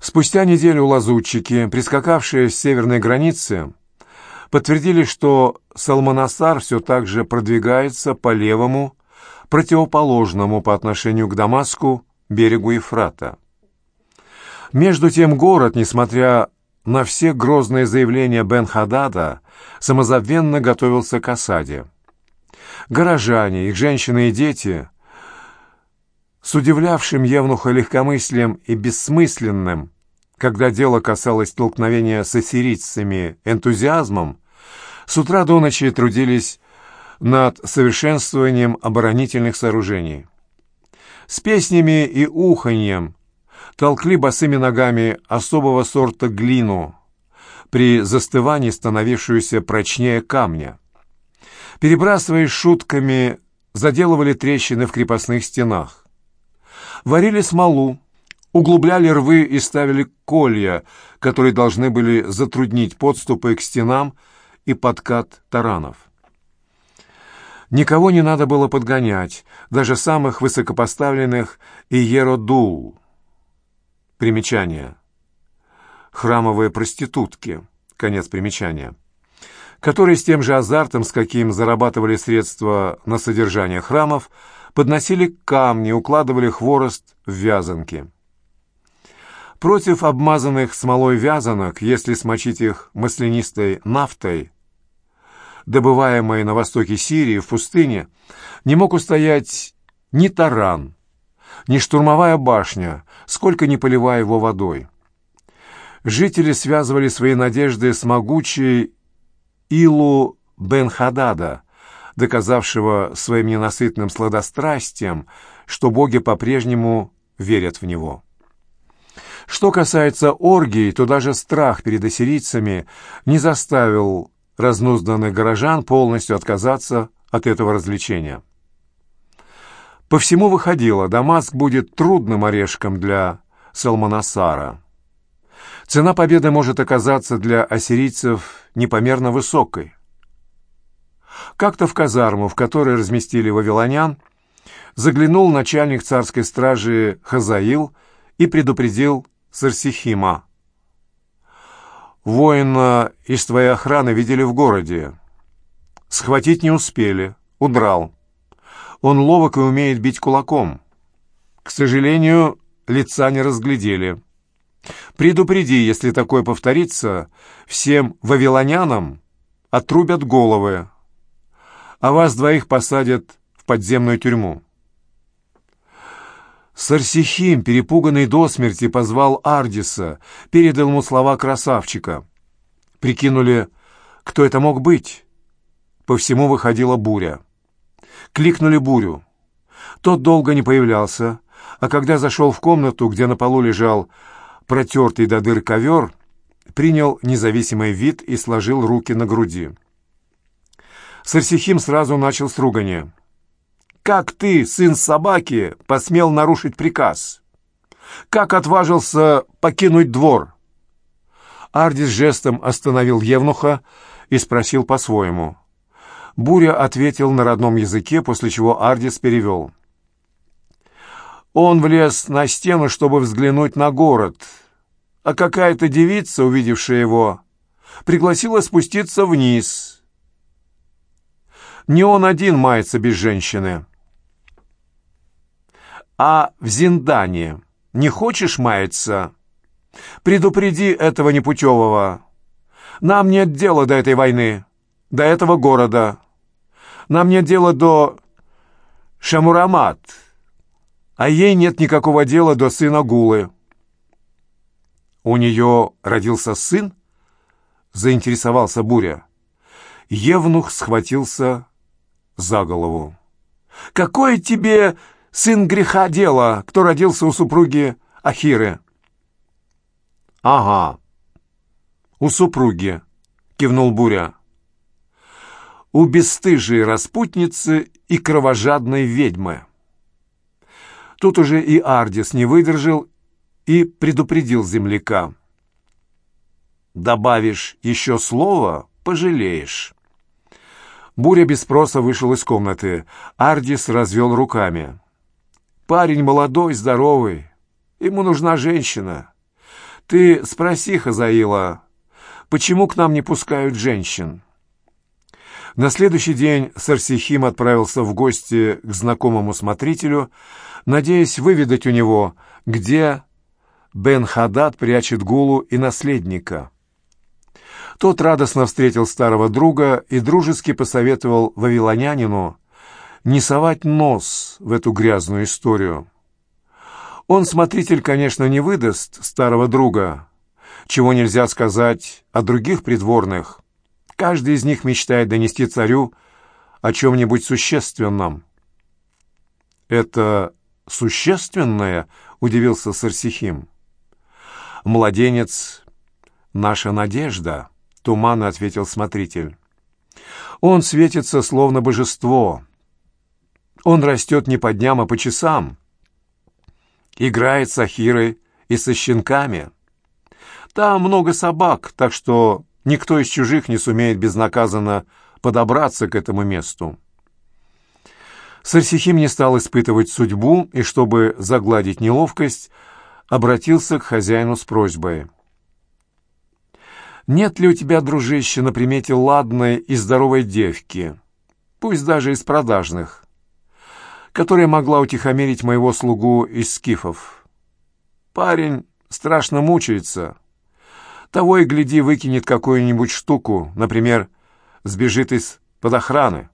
Спустя неделю лазутчики, прискакавшие с северной границы, подтвердили, что Салманасар все так же продвигается по левому, противоположному по отношению к Дамаску берегу Ефрата. Между тем город, несмотря на все грозные заявления Бен-Хадада, самозабвенно готовился к осаде. Горожане, их женщины и дети, с удивлявшим Евнуха легкомыслием и бессмысленным, когда дело касалось столкновения с ассирийцами, энтузиазмом, с утра до ночи трудились над совершенствованием оборонительных сооружений. С песнями и уханьем толкли босыми ногами особого сорта глину, при застывании становившуюся прочнее камня. Перебрасываясь шутками, заделывали трещины в крепостных стенах. Варили смолу, углубляли рвы и ставили колья, которые должны были затруднить подступы к стенам и подкат таранов. Никого не надо было подгонять, даже самых высокопоставленных иеродул. Примечание. Храмовые проститутки. Конец примечания. Которые с тем же азартом, с каким зарабатывали средства на содержание храмов, подносили камни, укладывали хворост в вязанки. Против обмазанных смолой вязанок, если смочить их маслянистой нафтой, добываемой на востоке Сирии, в пустыне, не мог устоять ни таран, ни штурмовая башня, сколько ни поливая его водой. Жители связывали свои надежды с могучей Илу Бен-Хадада, доказавшего своим ненасытным сладострастием, что боги по-прежнему верят в него. Что касается оргий, то даже страх перед ассирийцами не заставил разнузданных горожан полностью отказаться от этого развлечения. По всему выходило, Дамаск будет трудным орешком для Салманасара. Цена победы может оказаться для ассирийцев непомерно высокой. Как-то в казарму, в которой разместили вавилонян, заглянул начальник царской стражи Хазаил и предупредил Сарсихима. Воина из твоей охраны видели в городе. Схватить не успели. Удрал. Он ловок и умеет бить кулаком. К сожалению, лица не разглядели. Предупреди, если такое повторится, всем вавилонянам отрубят головы, а вас двоих посадят в подземную тюрьму. Сарсихим, перепуганный до смерти, позвал Ардиса, передал ему слова красавчика. Прикинули, кто это мог быть. По всему выходила буря. Кликнули бурю. Тот долго не появлялся, а когда зашел в комнату, где на полу лежал протертый до дыр ковер, принял независимый вид и сложил руки на груди. Сарсихим сразу начал стругание. Как ты, сын собаки, посмел нарушить приказ? Как отважился покинуть двор?» Ардис жестом остановил Евнуха и спросил по-своему. Буря ответил на родном языке, после чего Ардис перевел. Он влез на стену, чтобы взглянуть на город, а какая-то девица, увидевшая его, пригласила спуститься вниз. Не он один мается без женщины а в Зиндане. Не хочешь маяться? Предупреди этого непутевого. Нам нет дела до этой войны, до этого города. Нам нет дела до Шамурамат, а ей нет никакого дела до сына Гулы. У нее родился сын? Заинтересовался Буря. Евнух схватился за голову. «Какое тебе сын греха дела, кто родился у супруги Ахиры». «Ага, у супруги», — кивнул Буря. «У бесстыжей распутницы и кровожадной ведьмы». Тут уже и Ардис не выдержал и предупредил земляка. «Добавишь еще слово — пожалеешь». Буря без спроса вышел из комнаты. Ардис развел руками. Парень молодой, здоровый. Ему нужна женщина. «Ты спроси, Хазаила, почему к нам не пускают женщин?» На следующий день Сарсихим отправился в гости к знакомому смотрителю, надеясь выведать у него, где Бен Хадад прячет Гулу и наследника. Тот радостно встретил старого друга и дружески посоветовал вавилонянину не совать нос в эту грязную историю. Он, смотритель, конечно, не выдаст старого друга, чего нельзя сказать о других придворных. Каждый из них мечтает донести царю о чем-нибудь существенном. «Это существенное?» — удивился Сарсихим. «Младенец — наша надежда», — туманно ответил смотритель. «Он светится, словно божество. Он растет не по дням, а по часам. Играет с Ахирой и со щенками. Там много собак, так что никто из чужих не сумеет безнаказанно подобраться к этому месту». Сарсихим не стал испытывать судьбу и, чтобы загладить неловкость, обратился к хозяину с просьбой. «Нет ли у тебя, дружище, на примете ладной и здоровой девки, пусть даже из продажных, которая могла утихомирить моего слугу из скифов? Парень страшно мучается. Того и гляди, выкинет какую-нибудь штуку, например, сбежит из-под охраны.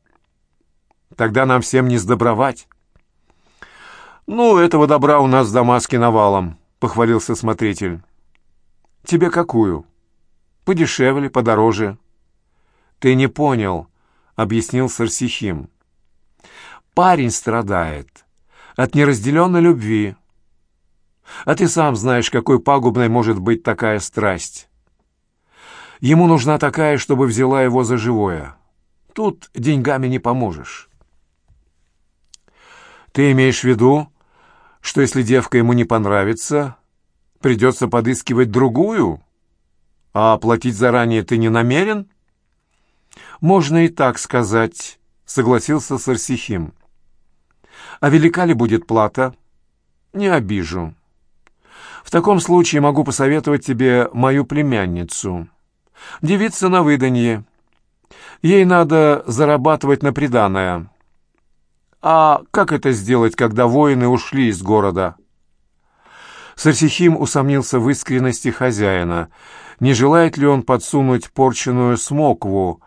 Тогда нам всем не сдобровать». «Ну, этого добра у нас в Дамаске навалом», — похвалился смотритель. «Тебе какую? Подешевле, подороже?» «Ты не понял», — объяснил Сарсихим. «Парень страдает от неразделенной любви. А ты сам знаешь, какой пагубной может быть такая страсть. Ему нужна такая, чтобы взяла его за живое. Тут деньгами не поможешь». «Ты имеешь в виду, что если девка ему не понравится, придется подыскивать другую? А оплатить заранее ты не намерен? Можно и так сказать, согласился Сарсихим. А велика ли будет плата? Не обижу. В таком случае могу посоветовать тебе мою племянницу. Девица на выданье. Ей надо зарабатывать на приданое. А как это сделать, когда воины ушли из города? Сарсихим усомнился в искренности хозяина. Не желает ли он подсунуть порченную смокву?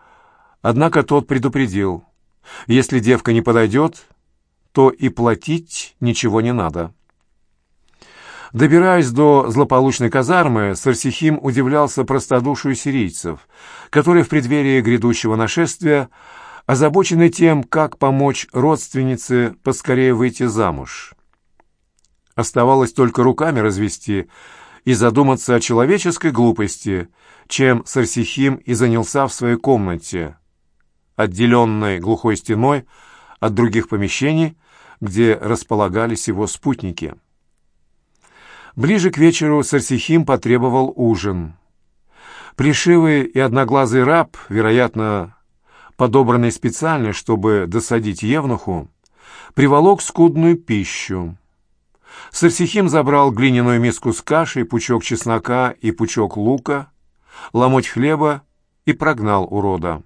Однако тот предупредил. Если девка не подойдет, то и платить ничего не надо. Добираясь до злополучной казармы, Сарсихим удивлялся простодушию сирийцев, которые в преддверии грядущего нашествия озабочены тем, как помочь родственнице поскорее выйти замуж. Оставалось только руками развести и задуматься о человеческой глупости, чем Сарсихим и занялся в своей комнате, отделенной глухой стеной от других помещений, где располагались его спутники. Ближе к вечеру Сарсихим потребовал ужин. Плешивый и одноглазый раб, вероятно, подобранный специально, чтобы досадить Евнуху, приволок скудную пищу. Сарсихим забрал глиняную миску с кашей, пучок чеснока и пучок лука, ломоть хлеба и прогнал урода.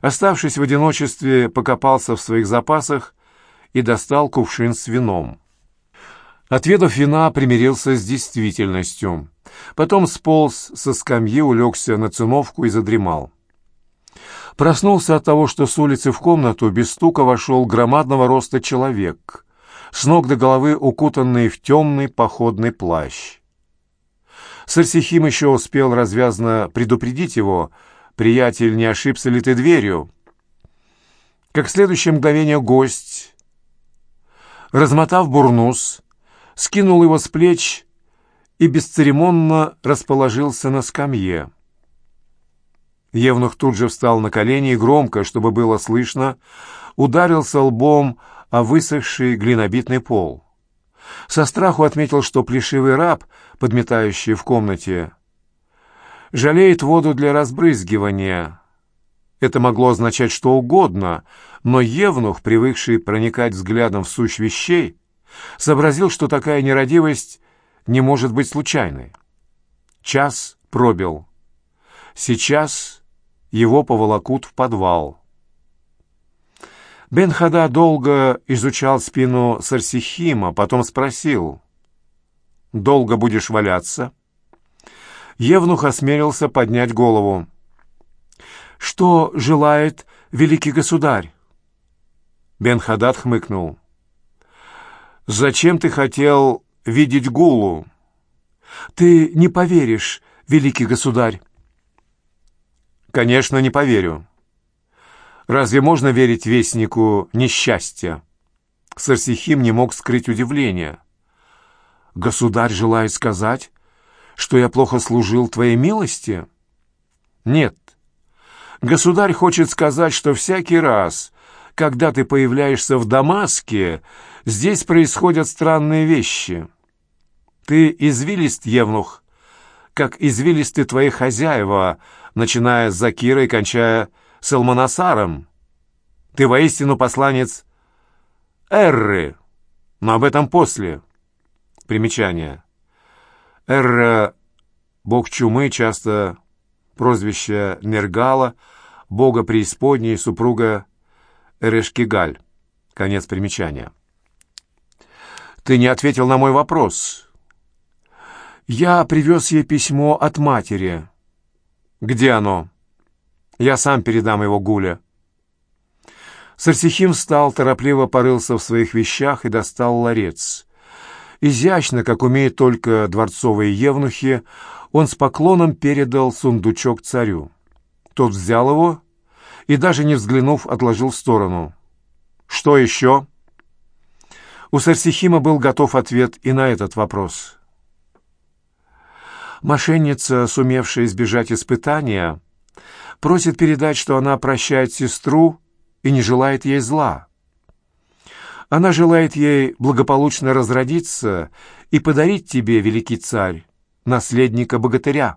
Оставшись в одиночестве, покопался в своих запасах и достал кувшин с вином. Отведав вина, примирился с действительностью. Потом сполз со скамьи, улегся на циновку и задремал. Проснулся от того, что с улицы в комнату без стука вошел громадного роста человек, с ног до головы укутанный в темный походный плащ. Сарсихим еще успел развязно предупредить его, «Приятель, не ошибся ли ты дверью?» Как следующее мгновение гость, размотав бурнус, скинул его с плеч и бесцеремонно расположился на скамье. Евнух тут же встал на колени и громко, чтобы было слышно, ударился лбом о высохший глинобитный пол. Со страху отметил, что плешивый раб, подметающий в комнате, жалеет воду для разбрызгивания. Это могло означать что угодно, но Евнух, привыкший проникать взглядом в сущь вещей, сообразил, что такая нерадивость не может быть случайной. Час пробил. Сейчас его поволокут в подвал. Бен Хада долго изучал спину Сарсихима, потом спросил, «Долго будешь валяться?» Евнух осмелился поднять голову. «Что желает великий государь?» Бен Хадад хмыкнул. «Зачем ты хотел видеть Гулу?» «Ты не поверишь, великий государь». «Конечно, не поверю. Разве можно верить вестнику несчастья? Сарсихим не мог скрыть удивление. «Государь желает сказать, что я плохо служил твоей милости?» «Нет. Государь хочет сказать, что всякий раз, когда ты появляешься в Дамаске, здесь происходят странные вещи. Ты извилист, Евнух, как извилисты твои хозяева, начиная с Закира и кончая с Элманасаром. Ты воистину посланец Эрры, но об этом после. Примечание. Эрра — бог чумы, часто прозвище Нергала, бога преисподней, супруга Эрешкигаль. Конец примечания. Ты не ответил на мой вопрос. Я привез ей письмо от матери. Где оно? Я сам передам его Гуле». Сарсихим встал, торопливо порылся в своих вещах и достал ларец. Изящно, как умеют только дворцовые евнухи, он с поклоном передал сундучок царю. Тот взял его и, даже не взглянув, отложил в сторону. «Что еще?» У Сарсихима был готов ответ и на этот вопрос. Мошенница, сумевшая избежать испытания, просит передать, что она прощает сестру и не желает ей зла. Она желает ей благополучно разродиться и подарить тебе, великий царь, наследника богатыря.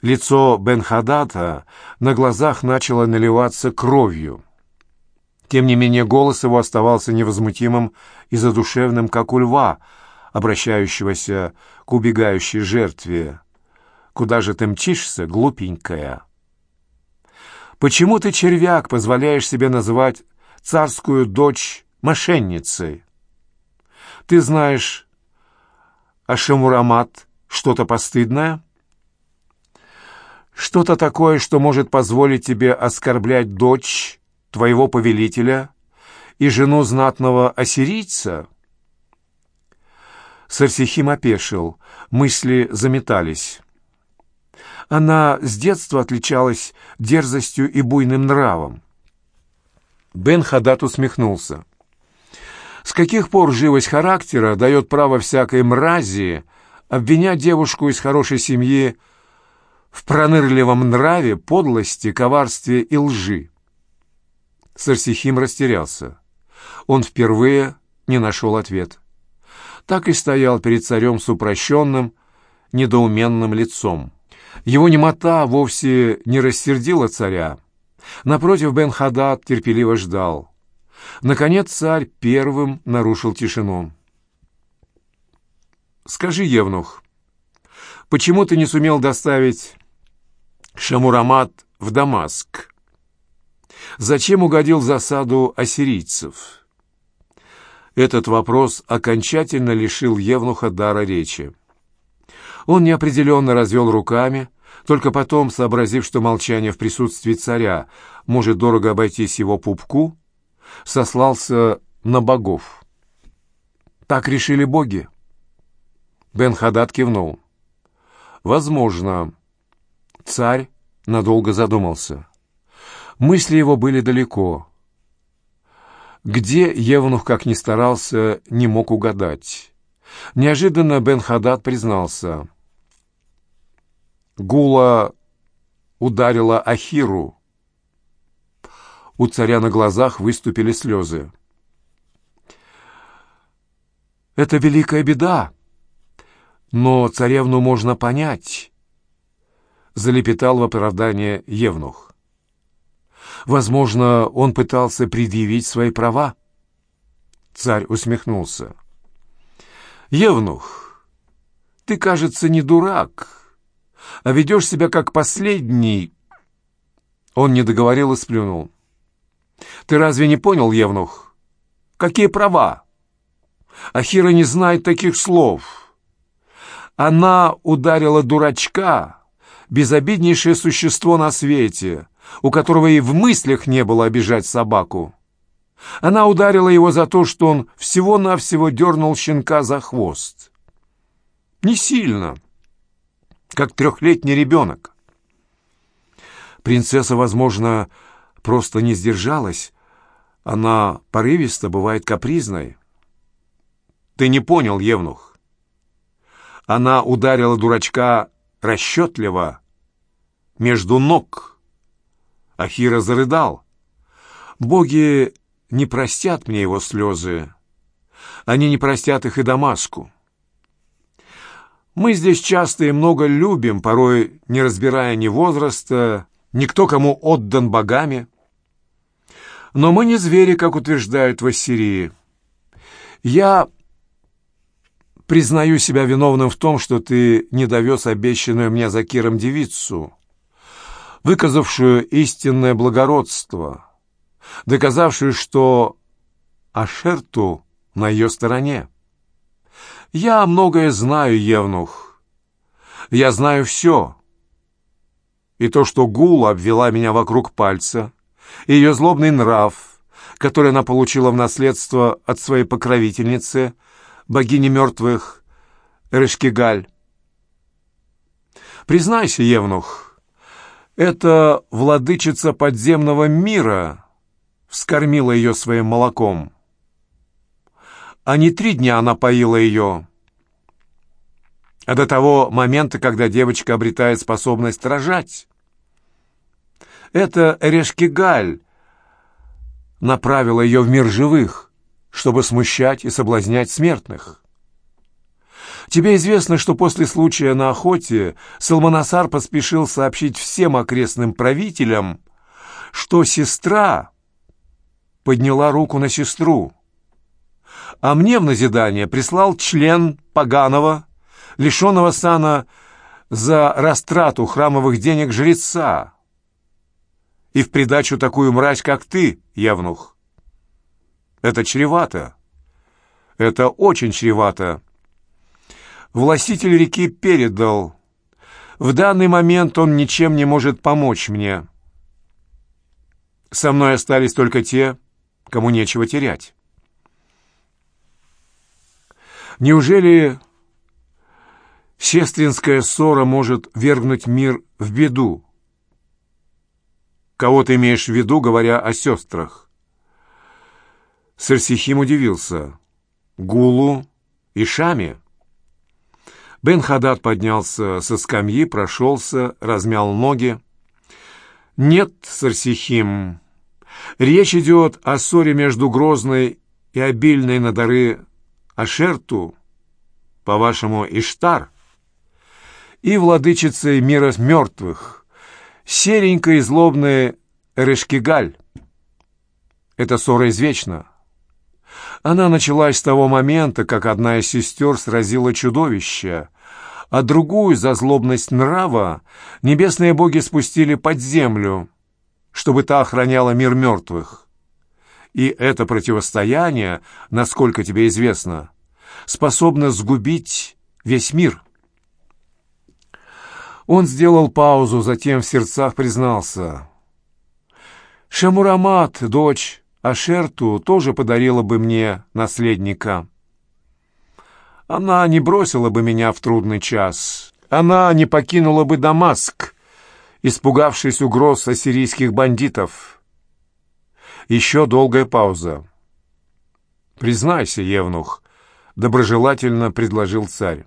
Лицо Бен-Хадата на глазах начало наливаться кровью. Тем не менее голос его оставался невозмутимым и задушевным, как у льва, обращающегося к убегающей жертве. Куда же ты мчишься, глупенькая? Почему ты, червяк, позволяешь себе называть царскую дочь мошенницей? Ты знаешь Ашемурамат что-то постыдное? Что-то такое, что может позволить тебе оскорблять дочь твоего повелителя и жену знатного ассирийца? Сарсихим опешил, мысли заметались. Она с детства отличалась дерзостью и буйным нравом. Бен Хадат усмехнулся. С каких пор живость характера дает право всякой мрази обвинять девушку из хорошей семьи в пронырливом нраве, подлости, коварстве и лжи? Сарсихим растерялся. Он впервые не нашел ответ. Так и стоял перед царем с упрощенным, недоуменным лицом. Его немота вовсе не рассердила царя. Напротив, Бен-Хадад терпеливо ждал. Наконец царь первым нарушил тишину. «Скажи, Евнух, почему ты не сумел доставить Шамурамат в Дамаск? Зачем угодил засаду ассирийцев?» Этот вопрос окончательно лишил Евнуха дара речи. Он неопределенно развел руками, только потом, сообразив, что молчание в присутствии царя может дорого обойтись его пупку, сослался на богов. Так решили боги. Бен Хадад кивнул. Возможно. Царь надолго задумался. Мысли его были далеко. Где Евнух, как ни старался, не мог угадать. Неожиданно Бен Хадад признался — Гула ударила Ахиру. У царя на глазах выступили слезы. «Это великая беда, но царевну можно понять», — залепетал в оправдание Евнух. «Возможно, он пытался предъявить свои права». Царь усмехнулся. «Евнух, ты, кажется, не дурак, а ведешь себя как последний...» Он не договорил и сплюнул. «Ты разве не понял, Евнух? Какие права? Ахира не знает таких слов. Она ударила дурачка, безобиднейшее существо на свете, у которого и в мыслях не было обижать собаку. Она ударила его за то, что он всего-навсего дернул щенка за хвост. Не сильно, как трехлетний ребенок. Принцесса, возможно, просто не сдержалась. Она порывисто бывает капризной. Ты не понял, Евнух. Она ударила дурачка расчетливо, между ног. Ахира зарыдал. Боги не простят мне его слезы. Они не простят их и Дамаску. Мы здесь часто и много любим, порой не разбирая ни возраста, ни кто кому отдан богами. Но мы не звери, как утверждают в Ассирии. Я признаю себя виновным в том, что ты не довез обещанную мне за Киром девицу, выказавшую истинное благородство, доказавшую, что Ашерту на ее стороне. Я многое знаю, Евнух. Я знаю все. И то, что Гула обвела меня вокруг пальца, и ее злобный нрав, который она получила в наследство от своей покровительницы, богини мертвых Решкигаль. Признайся, Евнух, это владычица подземного мира вскормила ее своим молоком а не три дня она поила ее, а до того момента, когда девочка обретает способность рожать. Это Эрешкигаль направила ее в мир живых, чтобы смущать и соблазнять смертных. Тебе известно, что после случая на охоте Салманасар поспешил сообщить всем окрестным правителям, что сестра подняла руку на сестру а мне в назидание прислал член поганого, лишенного сана за растрату храмовых денег жреца. И в придачу такую мразь, как ты, Явнух. Это чревато. Это очень чревато. Властитель реки передал. В данный момент он ничем не может помочь мне. Со мной остались только те, кому нечего терять. Неужели сестринская ссора может вергнуть мир в беду? Кого ты имеешь в виду, говоря о сестрах? Сарсихим удивился. Гулу и Шами? Бен Хадад поднялся со скамьи, прошелся, размял ноги. «Нет, Сарсихим, речь идет о ссоре между Грозной и обильной на дары Ашерту, по-вашему, Иштар, и владычицей мира мертвых, серенькая и злобная Эрешкигаль. Эта ссора извечна. Она началась с того момента, как одна из сестер сразила чудовище, а другую за злобность нрава небесные боги спустили под землю, чтобы та охраняла мир мертвых. И это противостояние, насколько тебе известно, способно сгубить весь мир. Он сделал паузу, затем в сердцах признался. «Шамурамат, дочь Ашерту, тоже подарила бы мне наследника. Она не бросила бы меня в трудный час. Она не покинула бы Дамаск, испугавшись угроз ассирийских бандитов». Еще долгая пауза. «Признайся, Евнух», — доброжелательно предложил царь.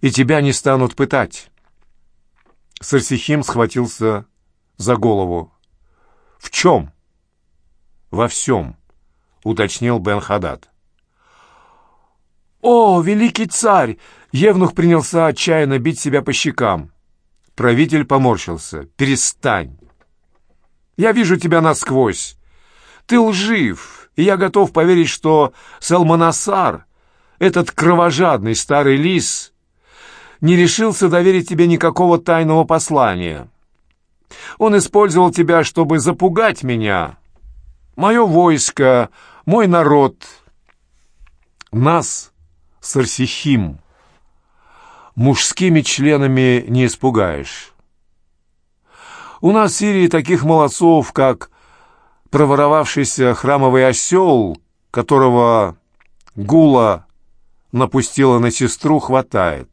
«И тебя не станут пытать». Сарсихим схватился за голову. «В чем?» «Во всем», — уточнил Бен Хадад. «О, великий царь!» — Евнух принялся отчаянно бить себя по щекам. Правитель поморщился. «Перестань! Я вижу тебя насквозь. Ты лжив, и я готов поверить, что Салманасар этот кровожадный старый лис не решился доверить тебе никакого тайного послания. Он использовал тебя, чтобы запугать меня, мое войско, мой народ, нас, Сарсихим, мужскими членами не испугаешь. У нас в Сирии таких молодцов, как проворовавшийся храмовый осел, которого Гула напустила на сестру, хватает.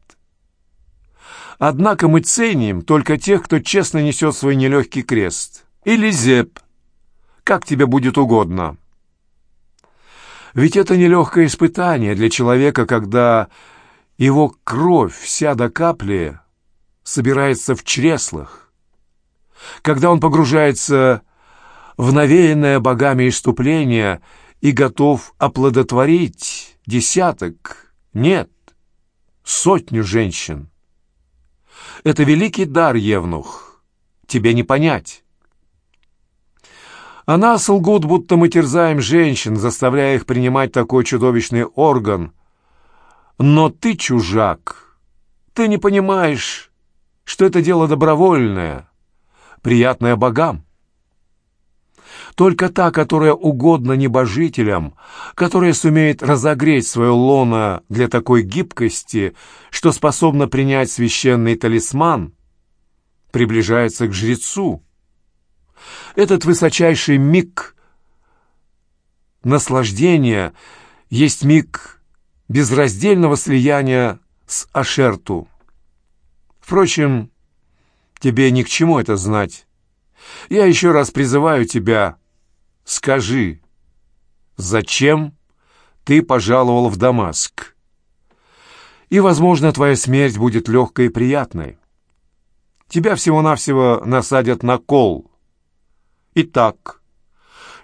Однако мы ценим только тех, кто честно несет свой нелегкий крест. Или зеп, как тебе будет угодно. Ведь это нелегкое испытание для человека, когда его кровь вся до капли собирается в чреслах, когда он погружается в навеянное богами иступление и готов оплодотворить десяток, нет, сотню женщин. Это великий дар, Евнух, тебе не понять. А нас лгут, будто мы терзаем женщин, заставляя их принимать такой чудовищный орган. Но ты чужак. Ты не понимаешь, что это дело добровольное, приятное богам. Только та, которая угодна небожителям, которая сумеет разогреть свое лоно для такой гибкости, что способна принять священный талисман, приближается к жрецу. Этот высочайший миг наслаждения есть миг безраздельного слияния с Ашерту. Впрочем, тебе ни к чему это знать. Я еще раз призываю тебя Скажи, зачем ты пожаловал в Дамаск? И, возможно, твоя смерть будет легкой и приятной. Тебя всего-навсего насадят на кол. Итак,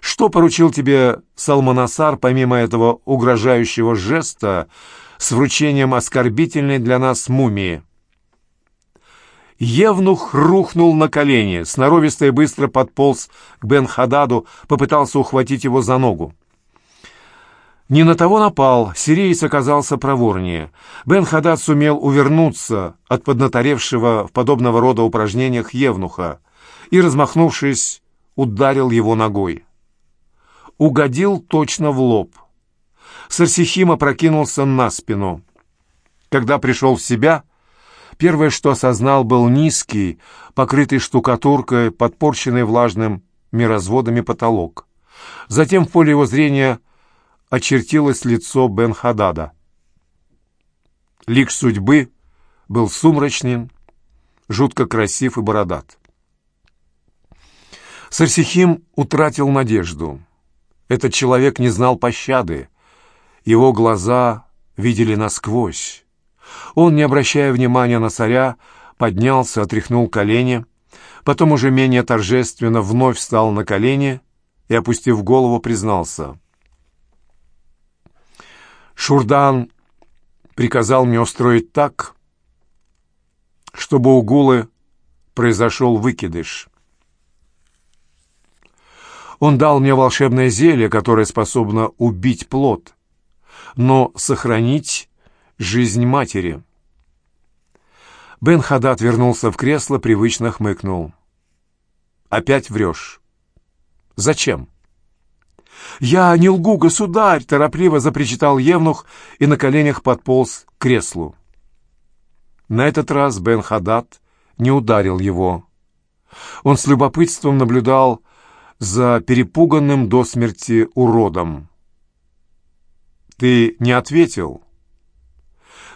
что поручил тебе Салманасар, помимо этого угрожающего жеста с вручением оскорбительной для нас мумии? Евнух рухнул на колени, сноровисто и быстро подполз к Бен-Хададу, попытался ухватить его за ногу. Не на того напал, сириец оказался проворнее. Бен-Хадад сумел увернуться от поднаторевшего в подобного рода упражнениях Евнуха и, размахнувшись, ударил его ногой. Угодил точно в лоб. Сарсихим опрокинулся на спину. Когда пришел в себя, Первое, что осознал, был низкий, покрытый штукатуркой, подпорченный влажным мирозводами потолок. Затем в поле его зрения очертилось лицо Бен-Хадада. Лик судьбы был сумрачным, жутко красив и бородат. Сарсихим утратил надежду. Этот человек не знал пощады. Его глаза видели насквозь. Он, не обращая внимания на царя, поднялся, отряхнул колени, потом уже менее торжественно вновь встал на колени и, опустив голову, признался. «Шурдан приказал мне устроить так, чтобы у Гулы произошел выкидыш. Он дал мне волшебное зелье, которое способно убить плод, но сохранить жизнь матери. Бен Хадад вернулся в кресло, привычно хмыкнул. «Опять врешь. Зачем?» «Я не лгу, государь!» — торопливо запричитал Евнух и на коленях подполз к креслу. На этот раз Бен Хадад не ударил его. Он с любопытством наблюдал за перепуганным до смерти уродом. «Ты не ответил?»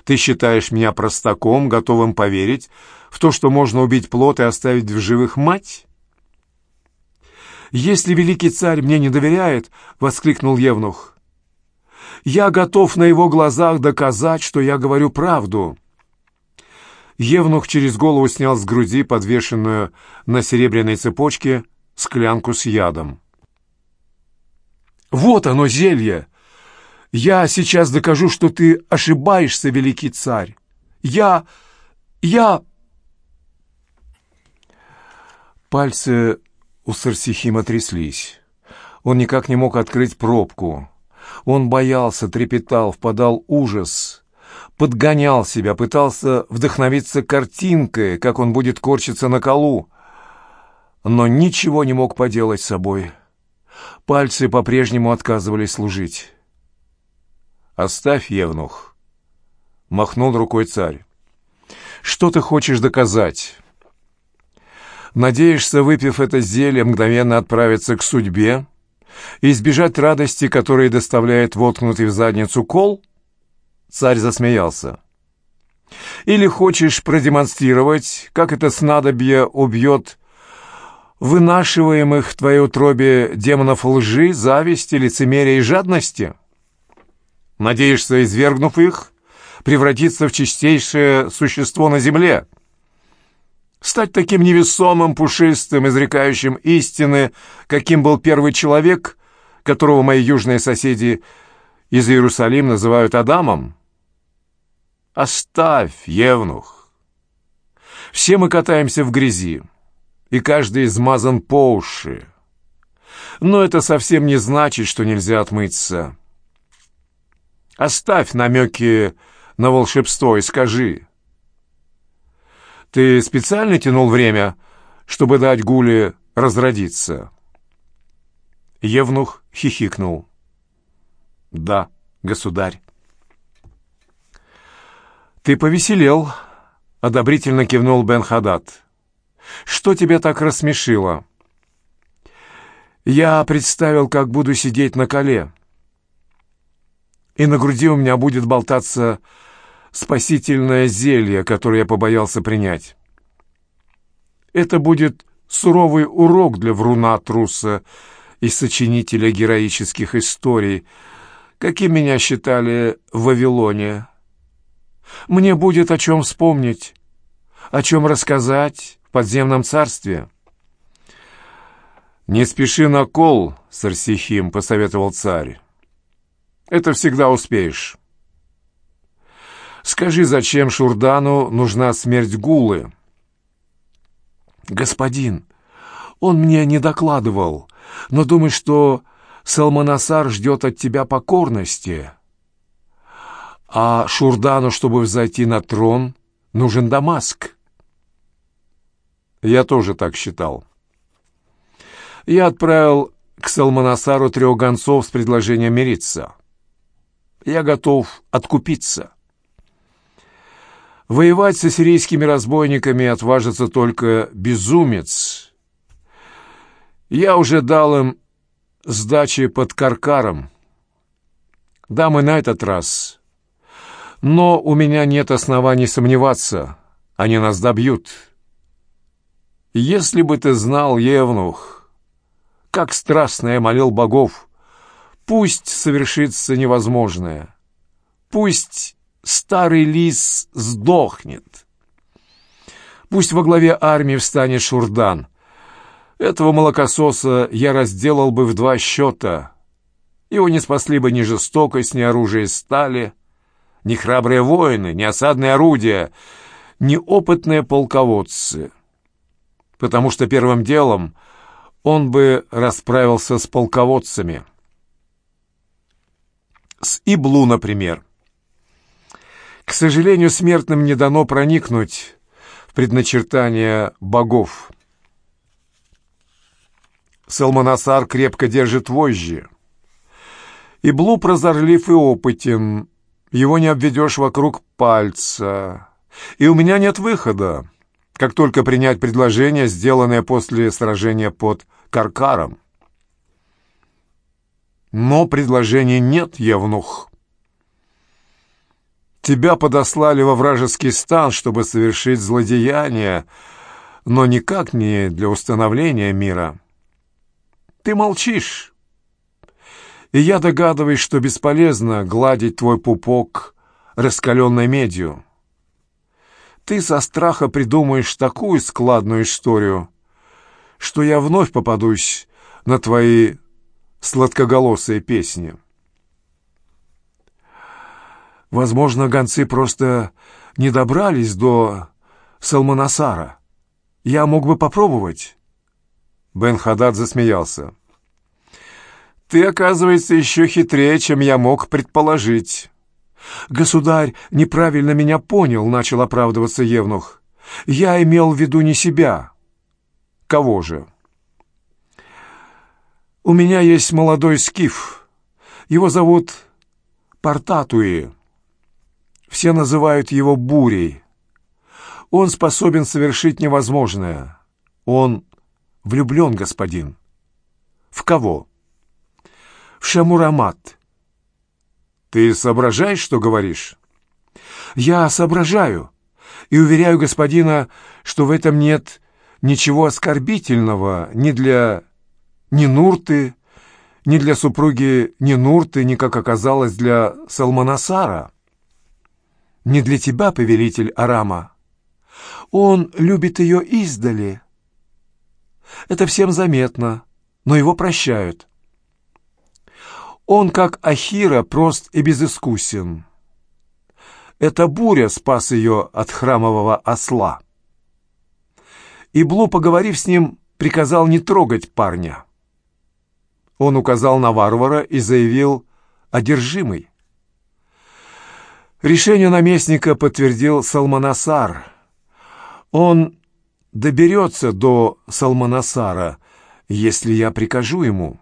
Ты считаешь меня простаком, готовым поверить в то, что можно убить плод и оставить в живых мать? «Если великий царь мне не доверяет», — воскликнул Евнух, — «я готов на его глазах доказать, что я говорю правду». Евнух через голову снял с груди подвешенную на серебряной цепочке склянку с ядом. «Вот оно, зелье!» Я сейчас докажу, что ты ошибаешься, великий царь. Я... я...» Пальцы у Сарсихима тряслись. Он никак не мог открыть пробку. Он боялся, трепетал, впадал ужас, подгонял себя, пытался вдохновиться картинкой, как он будет корчиться на колу, но ничего не мог поделать с собой. Пальцы по-прежнему отказывались служить. «Оставь, Евнух», — махнул рукой царь. «Что ты хочешь доказать?» Надеешься, выпив это зелье, мгновенно отправиться к судьбе и избежать радости, которая доставляет воткнутый в задницу кол? Царь засмеялся. Или хочешь продемонстрировать, как это снадобье убьет вынашиваемых в твоей утробе демонов лжи, зависти, лицемерия и жадности? Надеешься, извергнув их, превратиться в чистейшее существо на земле — Стать таким невесомым, пушистым, изрекающим истины, каким был первый человек, которого мои южные соседи из Иерусалима называют Адамом? Оставь, Евнух. Все мы катаемся в грязи, и каждый измазан по уши. Но это совсем не значит, что нельзя отмыться. Оставь намеки на волшебство и скажи — ты специально тянул время, чтобы дать Гуле разродиться?» Евнух хихикнул. «Да, государь». «Ты повеселел», — одобрительно кивнул Бен Хадад. «Что тебя так рассмешило?» «Я представил, как буду сидеть на коле, и на груди у меня будет болтаться спасительное зелье, которое я побоялся принять. Это будет суровый урок для вруна-труса и сочинителя героических историй, каким меня считали в Вавилоне. Мне будет о чем вспомнить, о чем рассказать в подземном царстве. «Не спеши на кол, Сарсихим», — посоветовал царь. «Это всегда успеешь». Скажи, зачем Шурдану нужна смерть Гулы?» «Господин, он мне не докладывал, но думаю, что Салманасар ждет от тебя покорности. А Шурдану, чтобы взойти на трон, нужен Дамаск». Я тоже так считал. Я отправил к Салманасару трех гонцов с предложением мириться. Я готов откупиться. Воевать с ассирийскими разбойниками отважится только безумец. Я уже дал им сдачи под Каркаром. Дам и на этот раз. Но у меня нет оснований сомневаться. Они нас добьют. Если бы ты знал, Евнух, как страстно я молил богов, пусть совершится невозможное. Пусть старый лис сдохнет. Пусть во главе армии встанет Шурдан. Этого молокососа я разделал бы в два счета. Его не спасли бы ни жестокость, ни оружие стали, ни храбрые воины, ни осадные орудия, ни опытные полководцы. Потому что первым делом он бы расправился с полководцами. С Иблу, например. К сожалению, смертным не дано проникнуть в предначертания богов. Салманасар крепко держит вожжи. И Блу прозорлив и опытен, его не обведешь вокруг пальца. И у меня нет выхода, как только принять предложение, сделанное после сражения под Каркаром. Но предложения нет, Евнух. Тебя подослали во вражеский стан, чтобы совершить злодеяние, но никак не для установления мира. Ты молчишь, и я догадываюсь, что бесполезно гладить твой пупок раскаленной медью. Ты со страха придумаешь такую складную историю, что я вновь попадусь на твои сладкоголосые песни». Возможно, гонцы просто не добрались до Салманасара. Я мог бы попробовать. Бен Хадад засмеялся. ты, оказывается, еще хитрее, чем я мог предположить». «Государь неправильно меня понял», — начал оправдываться Евнух. «Я имел в виду не себя». «Кого же?» «У меня есть молодой скиф. Его зовут Портатуи. Все называют его Бурей. Он способен совершить невозможное. Он влюблен, господин». «В кого?» «В Шамурамат». Ты соображаешь, что говоришь? Я соображаю и уверяю господина, что в этом нет ничего оскорбительного ни для Нинурты, ни для супруги Нинурты, ни, как оказалось, для Салманасара. Не для тебя, повелитель Арама. Он любит ее издали. Это всем заметно, но его прощают. Он, как Ахира, прост и безыскусен. Это буря спас ее от храмового осла. И Блу, поговорив с ним, приказал не трогать парня. Он указал на варвара и заявил «одержимый». Решение наместника подтвердил Салманасар. Он доберется до Салманасара, если я прикажу ему.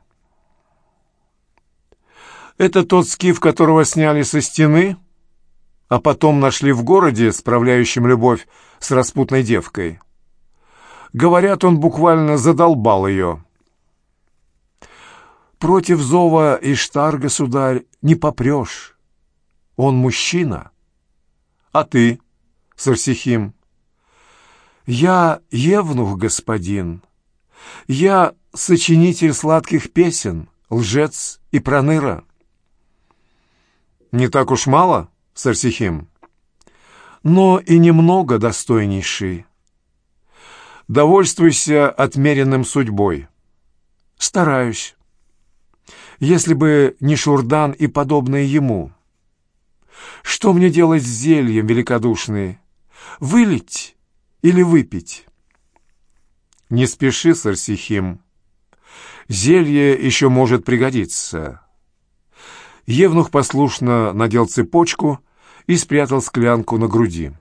Это тот скиф, которого сняли со стены, а потом нашли в городе, справляющем любовь с распутной девкой. Говорят, он буквально задолбал ее. Против зова Иштар, государь, не попрешь. Он мужчина. А ты, Сарсихим? Я евнух, господин. Я сочинитель сладких песен, лжец и проныра. Не так уж мало, Сарсихим? Но и немного, достойнейший. Довольствуйся отмеренным судьбой. Стараюсь. Если бы не Шурдан и подобные ему. Что мне делать с зельем, великодушный? Вылить или выпить? Не спеши, Сарсихим. Зелье еще может пригодиться. Евнух послушно надел цепочку и спрятал склянку на груди.